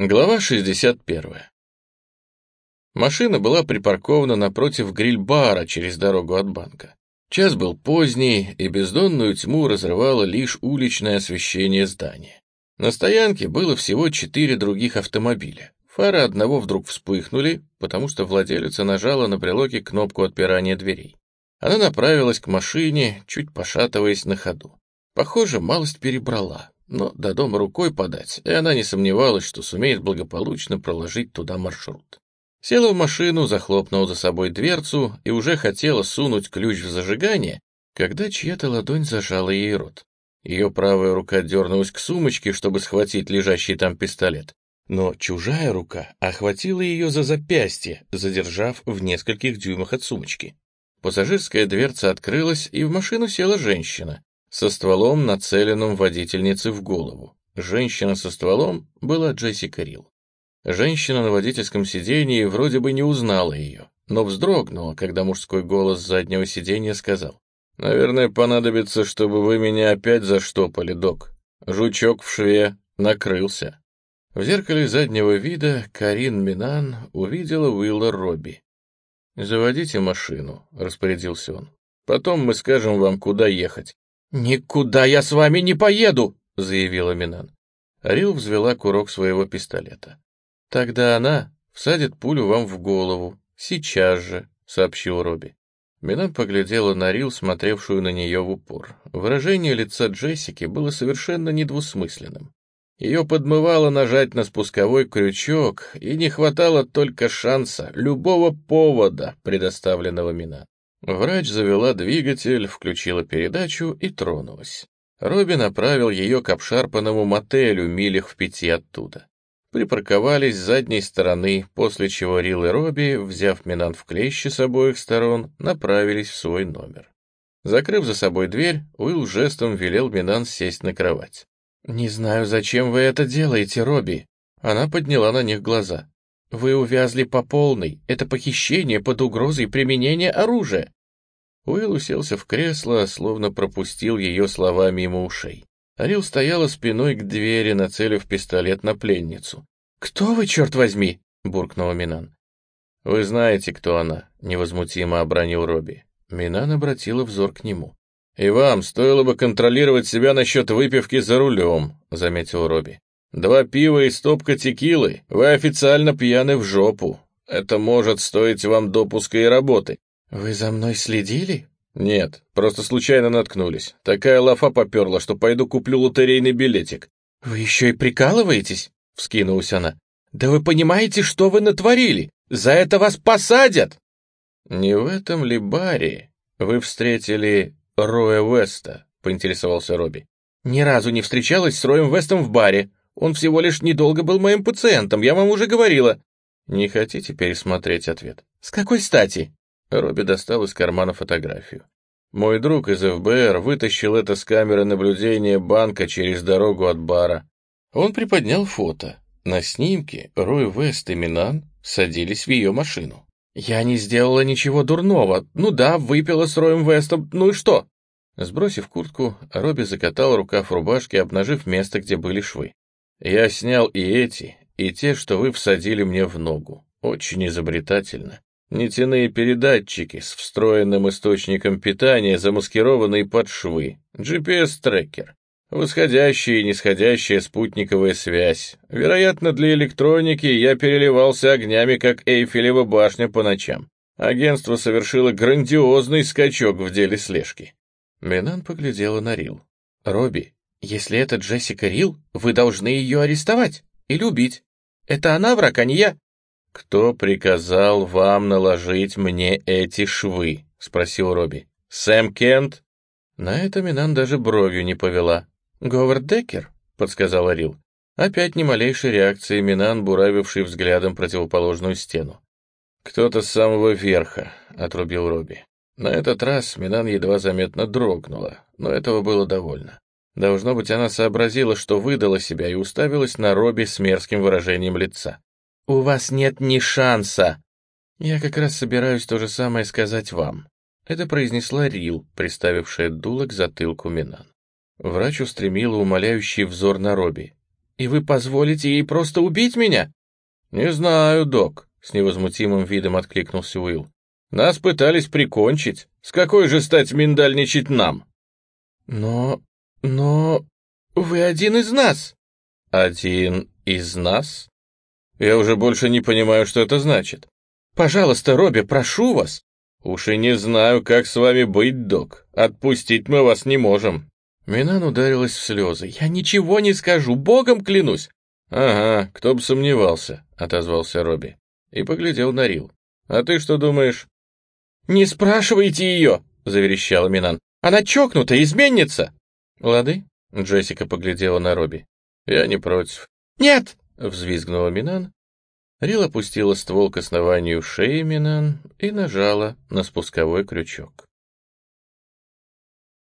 Глава 61. Машина была припаркована напротив гриль-бара через дорогу от банка. Час был поздний, и бездонную тьму разрывало лишь уличное освещение здания. На стоянке было всего четыре других автомобиля. Фары одного вдруг вспыхнули, потому что владелица нажала на брелоке кнопку отпирания дверей. Она направилась к машине, чуть пошатываясь на ходу. Похоже, малость перебрала но до дома рукой подать, и она не сомневалась, что сумеет благополучно проложить туда маршрут. Села в машину, захлопнула за собой дверцу и уже хотела сунуть ключ в зажигание, когда чья-то ладонь зажала ей рот. Ее правая рука дернулась к сумочке, чтобы схватить лежащий там пистолет, но чужая рука охватила ее за запястье, задержав в нескольких дюймах от сумочки. Пассажирская дверца открылась, и в машину села женщина со стволом, нацеленным водительнице в голову. Женщина со стволом была Джессика Рилл. Женщина на водительском сидении вроде бы не узнала ее, но вздрогнула, когда мужской голос с заднего сиденья сказал. «Наверное, понадобится, чтобы вы меня опять заштопали, док. Жучок в шве накрылся». В зеркале заднего вида Карин Минан увидела Уилла Робби. «Заводите машину», — распорядился он. «Потом мы скажем вам, куда ехать. «Никуда я с вами не поеду!» — заявила Минан. Рил взвела курок своего пистолета. «Тогда она всадит пулю вам в голову. Сейчас же», — сообщил Робби. Минан поглядела на Рил, смотревшую на нее в упор. Выражение лица Джессики было совершенно недвусмысленным. Ее подмывало нажать на спусковой крючок, и не хватало только шанса, любого повода, предоставленного Минан. Врач завела двигатель, включила передачу и тронулась. Робби направил ее к обшарпанному мотелю, милях в пяти оттуда. Припарковались с задней стороны, после чего Рил и Робби, взяв Минан в клещи с обоих сторон, направились в свой номер. Закрыв за собой дверь, Уилл жестом велел Минан сесть на кровать. «Не знаю, зачем вы это делаете, Робби». Она подняла на них глаза. Вы увязли по полной. Это похищение под угрозой применения оружия. Уилл уселся в кресло, словно пропустил ее слова мимо ушей. Арил стояла спиной к двери, нацелив пистолет на пленницу. «Кто вы, черт возьми?» — буркнула Минан. «Вы знаете, кто она», — невозмутимо обронил Робби. Минан обратила взор к нему. «И вам стоило бы контролировать себя насчет выпивки за рулем», — заметил Робби. Два пива и стопка текилы, вы официально пьяны в жопу. Это может стоить вам допуска и работы. Вы за мной следили? Нет, просто случайно наткнулись. Такая лафа поперла, что пойду куплю лотерейный билетик. Вы еще и прикалываетесь? Вскинулась она. Да вы понимаете, что вы натворили? За это вас посадят! Не в этом ли баре вы встретили Роя Веста? Поинтересовался Робби. Ни разу не встречалась с Роем Вестом в баре, он всего лишь недолго был моим пациентом, я вам уже говорила». «Не хотите пересмотреть ответ?» «С какой стати?» Робби достал из кармана фотографию. «Мой друг из ФБР вытащил это с камеры наблюдения банка через дорогу от бара. Он приподнял фото. На снимке Рой Вест и Минан садились в ее машину. «Я не сделала ничего дурного. Ну да, выпила с Роем Вестом, ну и что?» Сбросив куртку, Робби закатал рукав рубашки, обнажив место, где были швы. Я снял и эти, и те, что вы всадили мне в ногу. Очень изобретательно. Нитяные передатчики с встроенным источником питания, замаскированные под швы. GPS-трекер. Восходящая и нисходящая спутниковая связь. Вероятно, для электроники я переливался огнями, как Эйфелева башня по ночам. Агентство совершило грандиозный скачок в деле слежки. Менан поглядела на Рил. «Робби, если это Джессика Рил, вы должны ее арестовать или убить. Это она враг, а не я. Кто приказал вам наложить мне эти швы? Спросил Робби. Сэм Кент? На это Минан даже бровью не повела. Говард Деккер, подсказала Рил. Опять ни малейшей реакции Минан, буравивший взглядом противоположную стену. «Кто-то с самого верха», — отрубил Робби. На этот раз Минан едва заметно дрогнула, но этого было довольно. Должно быть, она сообразила, что выдала себя и уставилась на Робби с мерзким выражением лица. «У вас нет ни шанса!» «Я как раз собираюсь то же самое сказать вам», — это произнесла Рил, приставившая дуло к затылку Минан. Врач устремила умоляющий взор на Робби. И вы позволите ей просто убить меня?» «Не знаю, док», — с невозмутимым видом откликнулся Уилл. «Нас пытались прикончить. С какой же стать миндальничать нам?» «Но... но... вы один из нас!» «Один из нас?» «Я уже больше не понимаю, что это значит. Пожалуйста, Робби, прошу вас!» «Уж и не знаю, как с вами быть, док. Отпустить мы вас не можем». Минан ударилась в слезы. «Я ничего не скажу, богом клянусь!» «Ага, кто бы сомневался», — отозвался Робби. И поглядел на Рил. «А ты что думаешь?» «Не спрашивайте ее!» — заверещала Минан. «Она чокнутая, изменница!» «Лады?» — Джессика поглядела на Робби. «Я не против». «Нет!» — взвизгнула Минан. Рил опустила ствол к основанию шеи Минан и нажала на спусковой крючок.